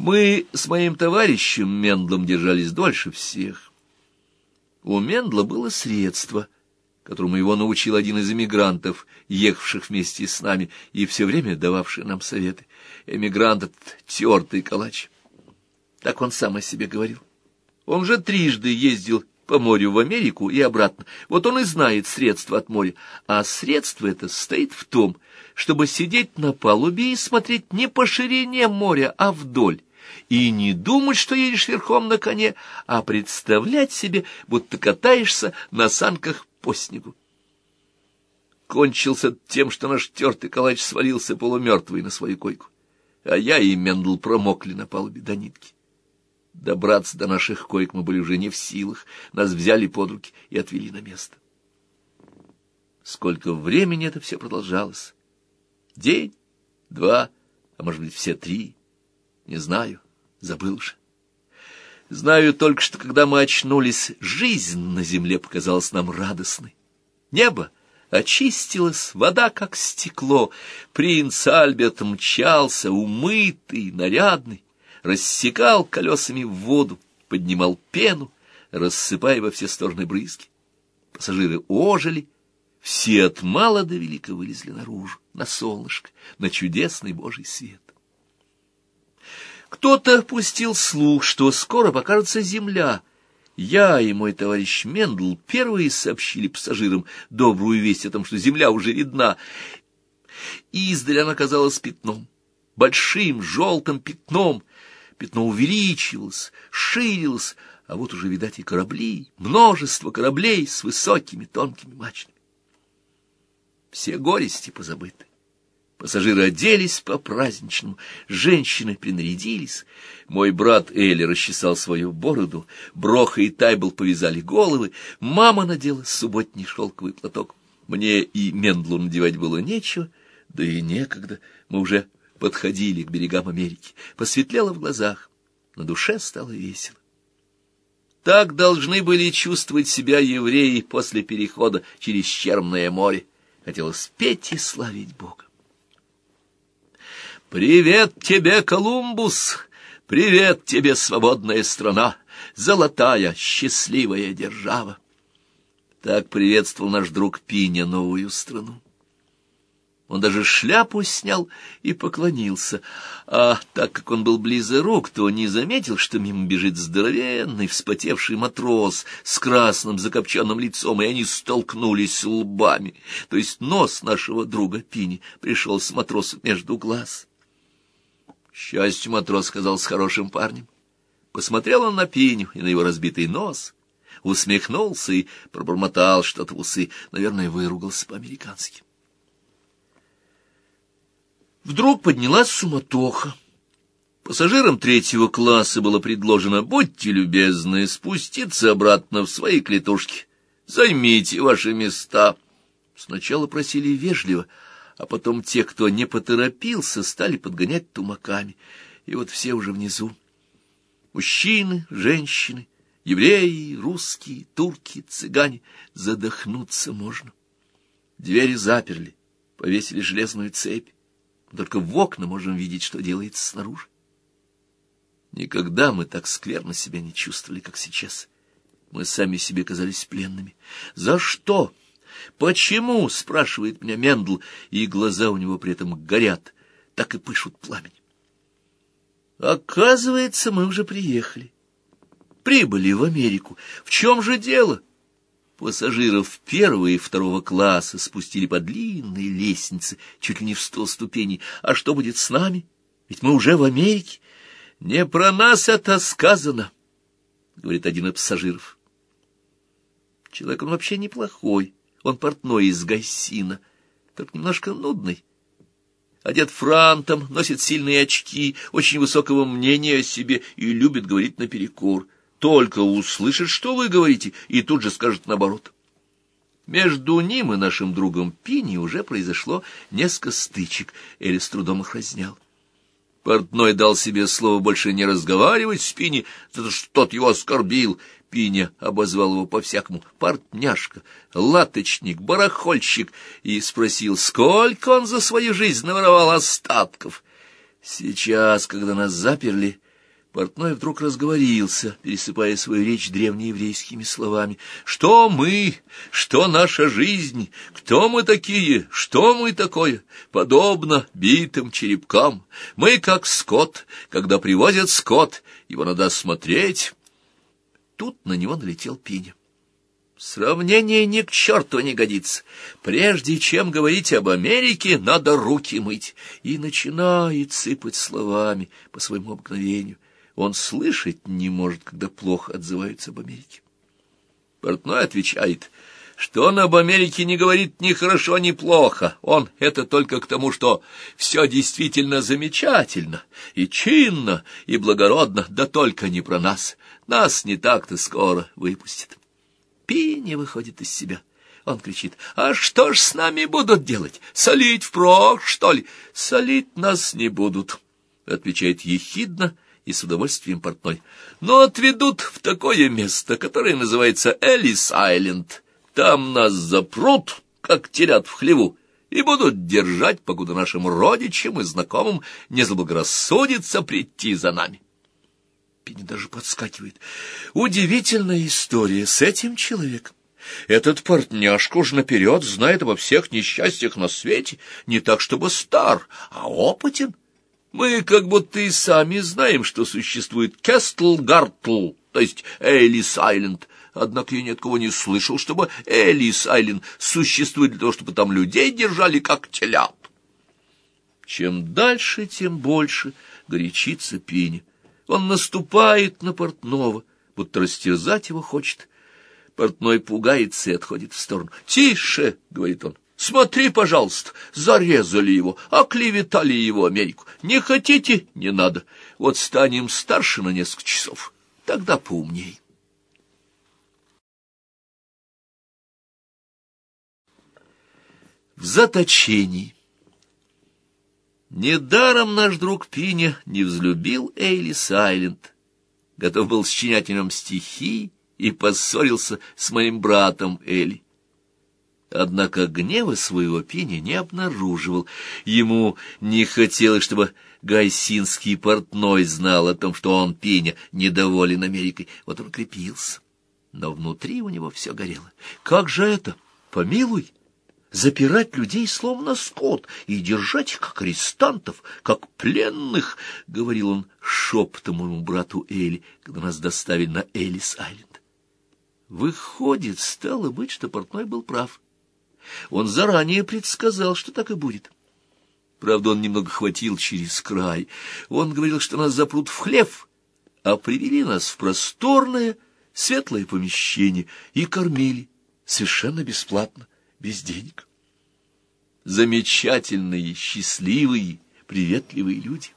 Мы с моим товарищем Мендлом держались дольше всех. У Мендла было средство, которому его научил один из эмигрантов, ехавших вместе с нами и все время дававший нам советы. Эмигрант этот тертый калач. Так он сам о себе говорил. Он же трижды ездил по морю в Америку и обратно. Вот он и знает средства от моря. А средство это состоит в том, чтобы сидеть на палубе и смотреть не по ширине моря, а вдоль и не думать, что едешь верхом на коне, а представлять себе, будто катаешься на санках по снегу. Кончился тем, что наш тертый калач свалился полумертвый на свою койку, а я и Мендл промокли на палубе до нитки. Добраться до наших коек мы были уже не в силах, нас взяли под руки и отвели на место. Сколько времени это все продолжалось? День, два, а может быть все три — не знаю, забыл же. Знаю только, что когда мы очнулись, жизнь на земле показалась нам радостной. Небо очистилось, вода как стекло. Принц Альберт мчался, умытый, нарядный, рассекал колесами в воду, поднимал пену, рассыпая во все стороны брызги. Пассажиры ожили, все от мала до велика вылезли наружу, на солнышко, на чудесный божий свет. Кто-то пустил слух, что скоро покажется земля. Я и мой товарищ Мендл первые сообщили пассажирам добрую весть о том, что земля уже видна. Издали она казалась пятном, большим желтым пятном. Пятно увеличивалось, ширилось, а вот уже, видать, и корабли, множество кораблей с высокими тонкими мачтами. Все горести позабыты. Пассажиры оделись по-праздничному, женщины принарядились. Мой брат Элли расчесал свою бороду, Броха и Тайбл повязали головы, мама надела субботний шелковый платок. Мне и Мендлу надевать было нечего, да и некогда. Мы уже подходили к берегам Америки. Посветлело в глазах, на душе стало весело. Так должны были чувствовать себя евреи после перехода через Черное море. Хотелось петь и славить Бога. «Привет тебе, Колумбус! Привет тебе, свободная страна! Золотая, счастливая держава!» Так приветствовал наш друг Пиня новую страну. Он даже шляпу снял и поклонился, а так как он был близорук, то не заметил, что мимо бежит здоровенный, вспотевший матрос с красным закопченным лицом, и они столкнулись лбами, то есть нос нашего друга Пини пришел с матросу между глаз. Счастью, матрос сказал с хорошим парнем. Посмотрел он на Пиню и на его разбитый нос, усмехнулся и пробормотал что-то в усы, наверное, выругался по-американски. Вдруг поднялась суматоха. Пассажирам третьего класса было предложено, будьте любезны, спуститься обратно в свои клетушки. Займите ваши места. Сначала просили вежливо, а потом те, кто не поторопился, стали подгонять тумаками. И вот все уже внизу. Мужчины, женщины, евреи, русские, турки, цыгане. Задохнуться можно. Двери заперли, повесили железную цепь. Только в окна можем видеть, что делается снаружи. Никогда мы так скверно себя не чувствовали, как сейчас. Мы сами себе казались пленными. За что? «Почему?» — спрашивает меня Мендл, и глаза у него при этом горят, так и пышут пламень. Оказывается, мы уже приехали. Прибыли в Америку. В чем же дело? Пассажиров первого и второго класса спустили по длинной лестнице, чуть ли не в сто ступеней. А что будет с нами? Ведь мы уже в Америке. Не про нас это сказано, — говорит один из пассажиров. Человек он вообще неплохой. Он портной из Гайсина, только немножко нудный. Одет франтом, носит сильные очки, очень высокого мнения о себе и любит говорить наперекор. Только услышит, что вы говорите, и тут же скажет наоборот. Между ним и нашим другом Пини уже произошло несколько стычек, Эли с трудом их разнял. Портной дал себе слово больше не разговаривать с Пини, за что тот его оскорбил, Пиня обозвал его по-всякому «партняшка», «латочник», «барахольщик» и спросил, сколько он за свою жизнь наворовал остатков. Сейчас, когда нас заперли, Портной вдруг разговорился, пересыпая свою речь древнееврейскими словами. «Что мы? Что наша жизнь? Кто мы такие? Что мы такое? Подобно битым черепкам. Мы как скот. Когда привозят скот, его надо смотреть». Тут на него налетел Пиня. Сравнение ни к черту не годится. Прежде чем говорить об Америке, надо руки мыть. И начинает сыпать словами по своему обыкновению. Он слышать не может, когда плохо отзываются об Америке. Портной отвечает, что он об Америке не говорит ни хорошо, ни плохо. Он это только к тому, что все действительно замечательно, и чинно, и благородно, да только не про нас. Нас не так-то скоро выпустят. Пи не выходит из себя. Он кричит, «А что ж с нами будут делать? Солить впрок, что ли?» «Солить нас не будут», — отвечает ехидно и с удовольствием портной. «Но отведут в такое место, которое называется Элис-Айленд. Там нас запрут, как телят в хлеву, и будут держать, покуда нашим родичам и знакомым не заблагорассудится прийти за нами». Пенни даже подскакивает. Удивительная история с этим человеком. Этот портняшка уж наперед знает обо всех несчастьях на свете, не так чтобы стар, а опытен. Мы как будто и сами знаем, что существует Кестл-Гартл, то есть Элис-Айленд, однако я ни от кого не слышал, чтобы Элис-Айленд существует для того, чтобы там людей держали как телят. Чем дальше, тем больше горячится Пеня. Он наступает на портного, будто растерзать его хочет. Портной пугается и отходит в сторону. «Тише!» — говорит он. «Смотри, пожалуйста, зарезали его, оклеветали его Америку. Не хотите — не надо. Вот станем старше на несколько часов, тогда поумней». В заточении Недаром наш друг Пиня не взлюбил Эйли Сайленд, готов был сочинять о нем стихи и поссорился с моим братом Эли. Однако гнева своего Пиня не обнаруживал. Ему не хотелось, чтобы гайсинский портной знал о том, что он, Пиня, недоволен Америкой. Вот он крепился. Но внутри у него все горело. Как же это? Помилуй! Запирать людей словно скот и держать их как арестантов, как пленных, — говорил он шепотом моему брату Эли, когда нас доставили на Элис-Айленд. Выходит, стало быть, что портной был прав. Он заранее предсказал, что так и будет. Правда, он немного хватил через край. Он говорил, что нас запрут в хлев, а привели нас в просторное, светлое помещение и кормили совершенно бесплатно без денег. Замечательные, счастливые, приветливые люди.